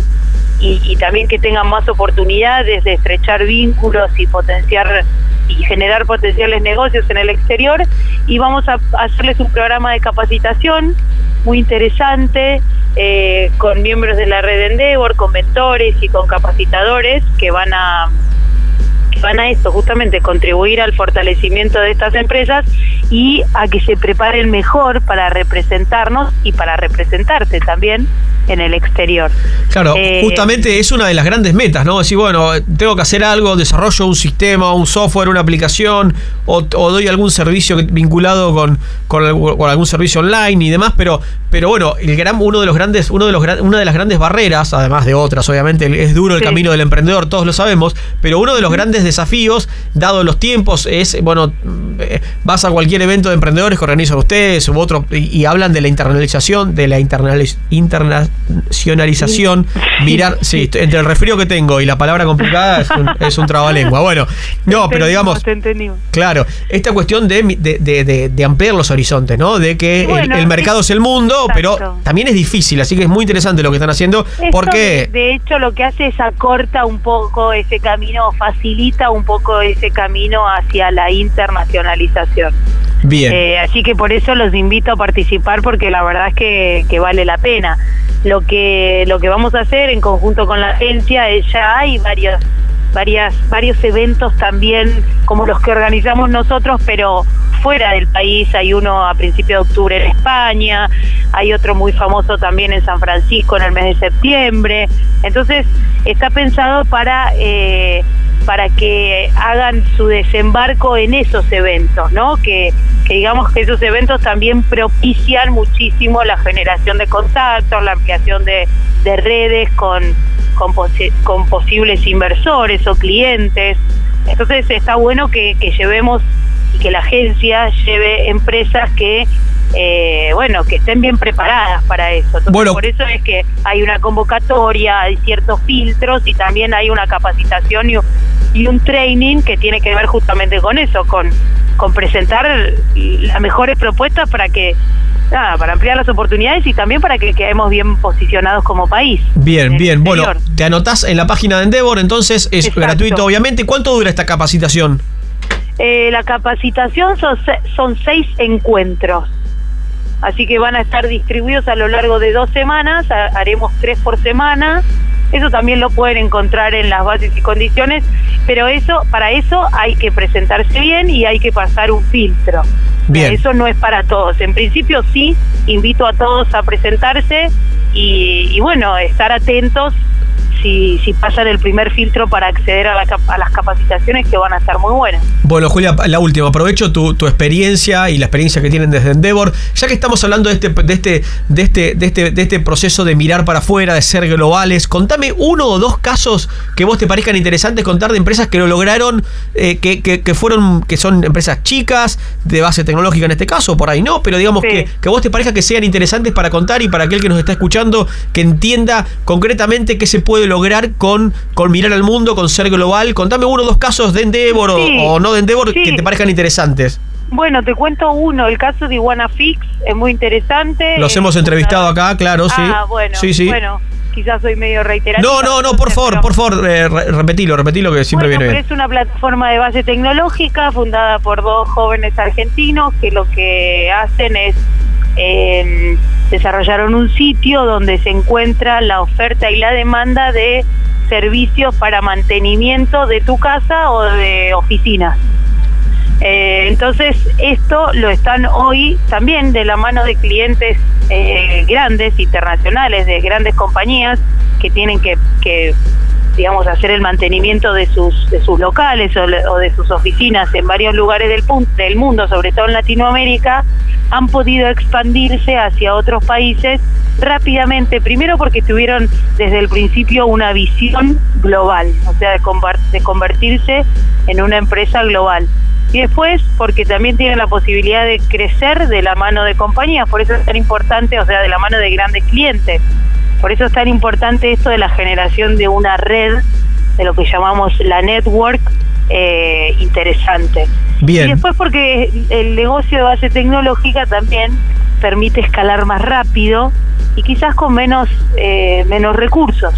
y, también que tengan más oportunidades de estrechar vínculos y potenciar y generar potenciales negocios en el exterior. Y vamos a hacerles un programa de capacitación muy interesante eh, con miembros de la red Endeavor, con mentores y con capacitadores que van a que van a esto, justamente contribuir al fortalecimiento de estas empresas y a que se preparen mejor para representarnos y para representarse también en el exterior. Claro, Eh, justamente es una de las grandes metas, ¿no? Decir, bueno, tengo que hacer algo, desarrollo un sistema, un software, una aplicación, o, o doy algún servicio vinculado con, con, algún servicio online y demás, pero, pero bueno, el gran, uno de los grandes, uno de los una de las grandes barreras, además de otras, obviamente, es duro el Sí. camino del emprendedor, todos lo sabemos, pero uno de los grandes desafíos, dado los tiempos, es, bueno, eh, vas a cualquier evento de emprendedores que organizan ustedes u otro y, y hablan de la internalización, de la internaliz- internacionalización, mirar, sí, entre el resfrío que tengo y la palabra complicada es un, es un trabalengua. Bueno, no, pero digamos. Claro, esta cuestión de, de, de- ampliar los horizontes, ¿no? De que el- Bueno, el, mercado es el mundo, pero también es difícil, así que es muy interesante lo que están haciendo, Esto, porque... de hecho, lo que hace es acorta un poco ese camino, facilita un poco ese camino hacia la internacionalización. Bien. Eh, así que por eso los invito a participar porque la verdad es que, que vale la pena. Lo que lo que vamos a hacer en conjunto con la agencia es ya hay varios varias varios eventos también como los que organizamos nosotros, pero fuera del país. Hay uno a principios de octubre en España, hay otro muy famoso también en San Francisco en el mes de septiembre. Entonces está pensado para eh, para que hagan su desembarco en esos eventos, ¿no? Que, que digamos que esos eventos también propician muchísimo la generación de contactos, la ampliación de, de redes con, con, posi- con posibles inversores o clientes. Entonces está bueno que llevemos y que la agencia lleve empresas que eh, bueno, que estén bien preparadas para eso. Entonces, Bueno. por eso es que hay una convocatoria, hay ciertos filtros y también hay una capacitación y, un- y un training que tiene que ver justamente con eso, con, con presentar las mejores propuestas para que nada, para ampliar las oportunidades y también para que quedemos bien posicionados como país. Bien, bien. Bueno, te anotás en la página de Endeavor, entonces es Exacto. gratuito, obviamente. ¿Cuánto dura esta capacitación? Eh, la capacitación son, se- son seis encuentros. Así que van a estar distribuidos a lo largo de dos semanas, ha- haremos tres por semana. Eso también lo pueden encontrar en las bases y condiciones, pero eso, para eso hay que presentarse bien y hay que pasar un filtro. Bien. Eso no es para todos. En principio sí, invito a todos a presentarse y, y bueno, estar atentos si, si pasan el primer filtro para acceder a, la a las capacitaciones que van a estar muy buenas. Bueno, Julia, la última. Aprovecho tu, tu experiencia y la experiencia que tienen desde Endeavor. Ya que estamos hablando de este, de este, de este, de este, de este proceso de mirar para afuera, de ser globales, contame uno o dos casos que vos te parezcan interesantes contar de empresas que lo lograron, eh, que, que, que fueron, que son empresas chicas, de base tecnológica en este caso, por ahí no, pero digamos que, que a vos te parezca que sean interesantes para contar y para aquel que nos está escuchando que entienda concretamente qué se puede lograr con, con mirar al mundo, con ser global. Contame uno o dos casos de Endeavor o- Sí, o, no de Endeavor sí. que te parezcan interesantes. Bueno, te cuento uno, el caso de Iguana Fix es muy interesante. Los hemos entrevistado acá, claro, sí. Ah, bueno, sí, sí. bueno, quizás soy medio reiterativa. no, no, no, por favor, por favor, eh, re- repetilo, repetilo que siempre Bueno, viene bien. es una plataforma de base tecnológica fundada por dos jóvenes argentinos que lo que hacen es eh, desarrollaron un sitio donde se encuentra la oferta y la demanda de servicios para mantenimiento de tu casa o de oficinas. Eh, entonces, esto lo están hoy también de la mano de clientes eh, grandes, internacionales, de grandes compañías que tienen que, digamos, hacer el mantenimiento de sus, de sus locales o, de sus oficinas en varios lugares del, del mundo, sobre todo en Latinoamérica, han podido expandirse hacia otros países rápidamente, primero porque tuvieron desde el principio una visión global, o sea, de convertirse en una empresa global. Y después porque también tienen la posibilidad de crecer de la mano de compañías, por eso es tan importante, o sea, de la mano de grandes clientes. Por eso es tan importante esto de la generación de una red, de lo que llamamos la network, eh, interesante. Bien. Y después porque el negocio de base tecnológica también permite escalar más rápido y quizás con menos, eh, menos recursos.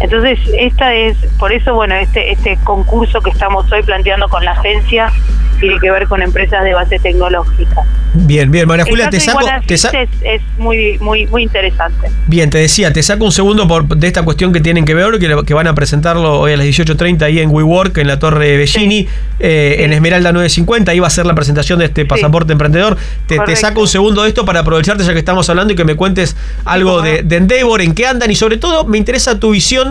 Entonces, esta es, por eso, bueno, este, este concurso que estamos hoy planteando con la agencia tiene que ver con empresas de base tecnológica. Bien, bien, María Julia, te saco, te sa- es, es muy, muy, muy interesante. bien, te decía, te saco un segundo por, de esta cuestión que tienen que ver, que, que van a presentarlo hoy a las 18.30 ahí en WeWork, en la Torre Bellini, eh, en Esmeralda 950, ahí va a ser la presentación de este pasaporte emprendedor. Te, te saco un segundo de esto para aprovecharte ya que estamos hablando y que me cuentes algo de, de Endeavor, en qué andan y sobre todo me interesa tu visión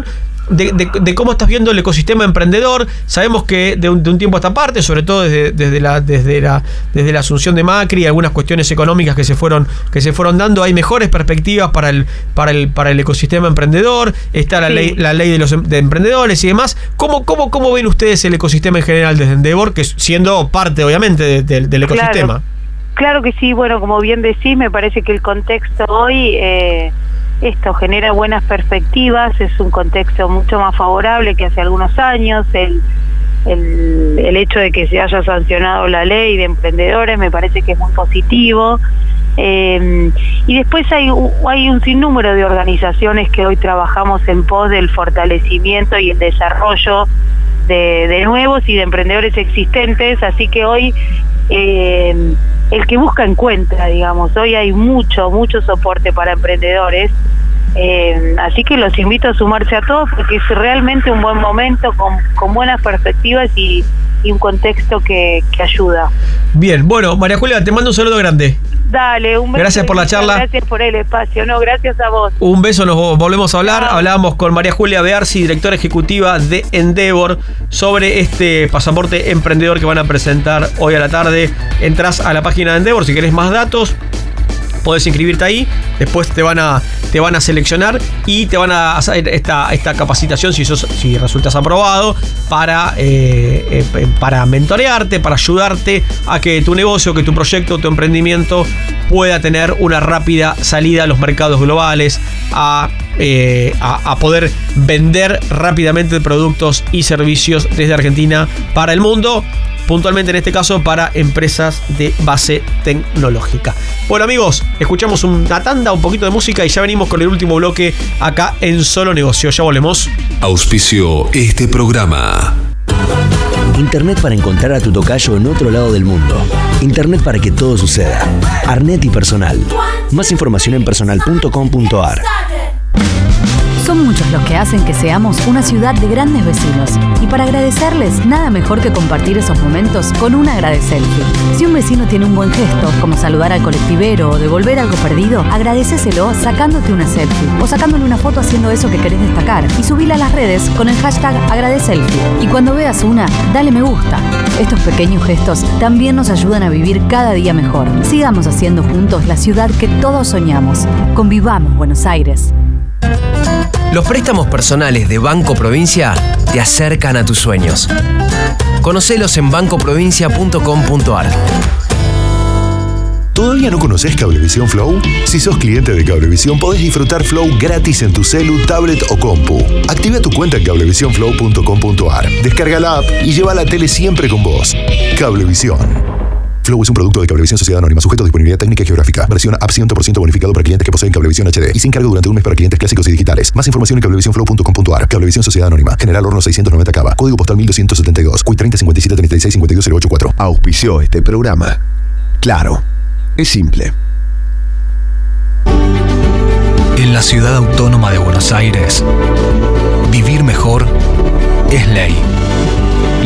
de, de- de cómo estás viendo el ecosistema emprendedor. Sabemos que de un, de un tiempo a esta parte, sobre todo desde, desde, la, desde, la, desde la asunción de Macri y algunas cuestiones económicas que se fueron, que se fueron dando, hay mejores perspectivas para el, para el, para el ecosistema emprendedor, está la Sí. ley, la ley de los em- de emprendedores y demás. ¿Cómo, cómo, ¿Cómo ven ustedes el ecosistema en general desde Endeavor, que siendo parte obviamente de- de- del Claro. ecosistema? Claro que sí, bueno, como bien decís, me parece que el contexto hoy, eh, esto genera buenas perspectivas, es un contexto mucho más favorable que hace algunos años, el, el, hecho de que se haya sancionado la ley de emprendedores me parece que es muy positivo. Eh, y después hay, hay un sinnúmero de organizaciones que hoy trabajamos en pos del fortalecimiento y el desarrollo de, nuevos y de emprendedores existentes, así que hoy eh, el que busca encuentra, digamos, hoy hay mucho, mucho soporte para emprendedores, eh, así que los invito a sumarse a todos porque es realmente un buen momento con, con buenas perspectivas y, y un contexto que, que ayuda. Bien, bueno, María Julia, te mando un saludo grande. Dale, un beso Gracias por la charla. Gracias por el espacio, no, gracias a vos. Un beso, nos vo- volvemos a hablar. Hablábamos con María Julia Bearsi, directora ejecutiva de Endeavor, sobre este pasaporte emprendedor que van a presentar hoy a la tarde. Entrás a la página de Endeavor si querés más datos. Podés inscribirte ahí, después te van a, te van a seleccionar y te van a hacer esta, esta capacitación si, si resultas aprobado para, eh, eh, para mentorearte, para ayudarte a que tu negocio, que tu proyecto, tu emprendimiento pueda tener una rápida salida a los mercados globales, a, eh, a, a poder vender rápidamente productos y servicios desde Argentina para el mundo puntualmente en este caso para empresas de base tecnológica. Bueno amigos, escuchamos una tanda, un poquito de música y ya venimos con el último bloque acá en Solo Negocio. Ya volvemos. Auspicio este programa. Internet para encontrar a tu tocayo en otro lado del mundo. Internet para que todo suceda. Arnet y personal. Más información en personal.com.ar. Son muchos los que hacen que seamos una ciudad de grandes vecinos. Y para agradecerles, nada mejor que compartir esos momentos con un agradecelfie. Si un vecino tiene un buen gesto, como saludar al colectivero o devolver algo perdido, agradeceselo sacándote una selfie o sacándole una foto haciendo eso que querés destacar y subila a las redes con el hashtag agradecelfie. Y cuando veas una, dale me gusta. Estos pequeños gestos también nos ayudan a vivir cada día mejor. Sigamos haciendo juntos la ciudad que todos soñamos. Convivamos Buenos Aires. Los préstamos personales de Banco Provincia te acercan a tus sueños. Conocelos en bancoprovincia.com.ar. ¿Todavía no conoces Cablevisión Flow? Si sos cliente de Cablevisión, podés disfrutar Flow gratis en tu celu, tablet o compu. Activa tu cuenta en cablevisionflow.com.ar. Descarga la app y lleva la tele siempre con vos. Cablevisión. Flow es un producto de Cablevisión Sociedad Anónima, sujeto a disponibilidad técnica y geográfica. Versión app 100% bonificado para clientes que poseen Cablevisión HD y sin cargo durante un mes para clientes clásicos y digitales. Más información en cablevisionflow.com.ar. Cablevisión Sociedad Anónima. General Horno 690 Cava. Código postal 1272. CUI 30 57 36 52 084. Auspició este programa. Claro, es simple. En la ciudad autónoma de Buenos Aires, vivir mejor es ley.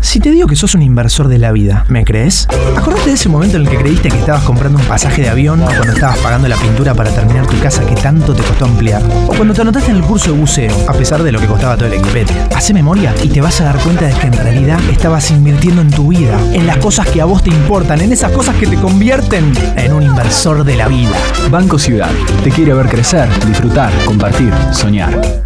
Si te digo que sos un inversor de la vida, ¿me crees? Acordate de ese momento en el que creíste que estabas comprando un pasaje de avión o cuando estabas pagando la pintura para terminar tu casa que tanto te costó ampliar. O cuando te anotaste en el curso de buceo, a pesar de lo que costaba todo el equipete. Hace memoria y te vas a dar cuenta de que en realidad estabas invirtiendo en tu vida, en las cosas que a vos te importan, en esas cosas que te convierten en un inversor de la vida. Banco Ciudad. Te quiere ver crecer, disfrutar, compartir, soñar.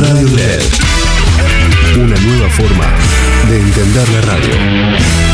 Radio LED. Una nueva forma de entender la radio.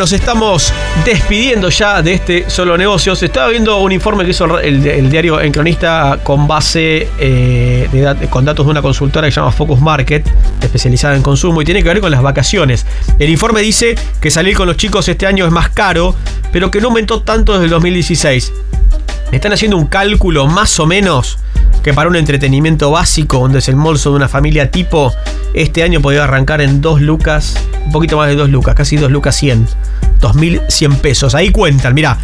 Nos estamos despidiendo ya de este solo negocios. Estaba viendo un informe que hizo el, diario En Cronista con base eh, con datos de una consultora que se llama Focus Market, especializada en consumo, y tiene que ver con las vacaciones. El informe dice que salir con los chicos este año es más caro, pero que no aumentó tanto desde el 2016. Están haciendo un cálculo más o menos que para un entretenimiento básico, donde es el molso de una familia tipo, este año podría arrancar en 2 lucas, un poquito más de 2 lucas, casi 2 lucas 100. 2100 pesos. Ahí cuentan, mirá.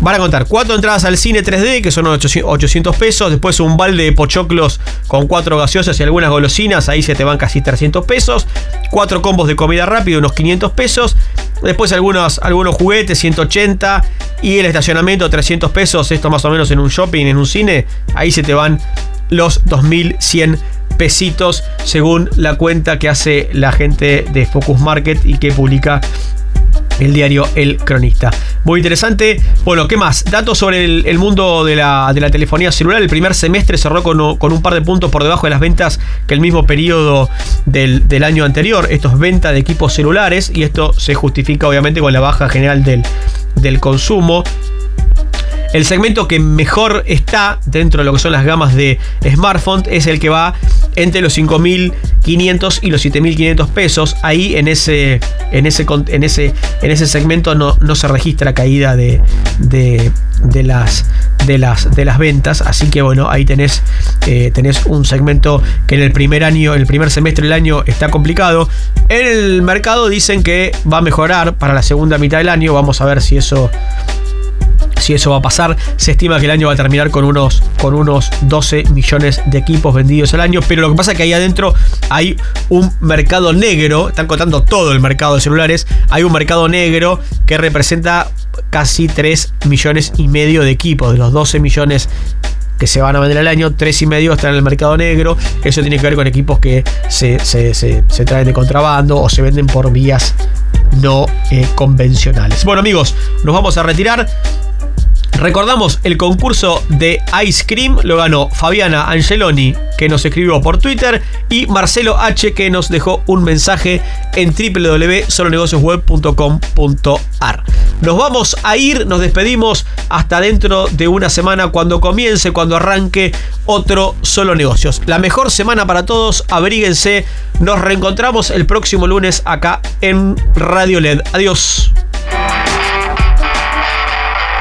Van a contar cuatro entradas al cine 3D, que son 800 pesos. Después un balde de pochoclos con cuatro gaseosas y algunas golosinas. Ahí se te van casi 300 pesos. Cuatro combos de comida rápida, unos 500 pesos. Después algunos, algunos juguetes, 180. Y el estacionamiento, 300 pesos. Esto más o menos en un shopping, en un cine. Ahí se te van los 2100 pesitos, según la cuenta que hace la gente de Focus Market y que publica el diario El Cronista. Muy interesante. Bueno, ¿qué más? Datos sobre el, mundo de la, de la telefonía celular. El primer semestre cerró con, con un par de puntos por debajo de las ventas que el mismo periodo del, del año anterior. Esto es venta de equipos celulares y esto se justifica obviamente con la baja general del, del consumo. El segmento que mejor está dentro de lo que son las gamas de smartphone es el que va entre los 5.500 y los 7.500 pesos. Ahí en ese, en ese, en ese, en ese segmento no, no se registra caída de, de, de las, de, las, de las ventas. Así que bueno, ahí tenés, eh, tenés un segmento que en el primer año, el primer semestre del año está complicado. En el mercado dicen que va a mejorar para la segunda mitad del año. Vamos a ver si eso si eso va a pasar. Se estima que el año va a terminar con unos, con unos 12 millones de equipos vendidos al año. Pero lo que pasa es que ahí adentro hay un mercado negro. Están contando todo el mercado de celulares. Hay un mercado negro que representa casi 3 millones y medio de equipos. De los 12 millones que se van a vender al año, 3 y medio están en el mercado negro. Eso tiene que ver con equipos que se, se- se- se traen de contrabando o se venden por vías no eh, convencionales. Bueno amigos, nos vamos a retirar. Recordamos el concurso de Ice Cream, lo ganó Fabiana Angeloni, que nos escribió por Twitter, y Marcelo H, que nos dejó un mensaje en www.solonegociosweb.com.ar. Nos vamos a ir, nos despedimos hasta dentro de una semana cuando comience, cuando arranque otro Solo Negocios. La mejor semana para todos, abríguense, nos reencontramos el próximo lunes acá en Radio LED. Adiós.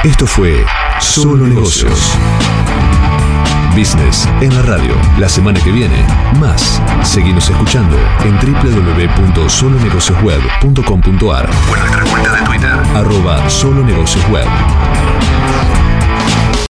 Esto fue Solo Negocios. Business en la radio. La semana que viene, más. Seguimos escuchando en www.solonegociosweb.com.ar o en nuestra cuenta de Twitter, arroba solonegociosweb.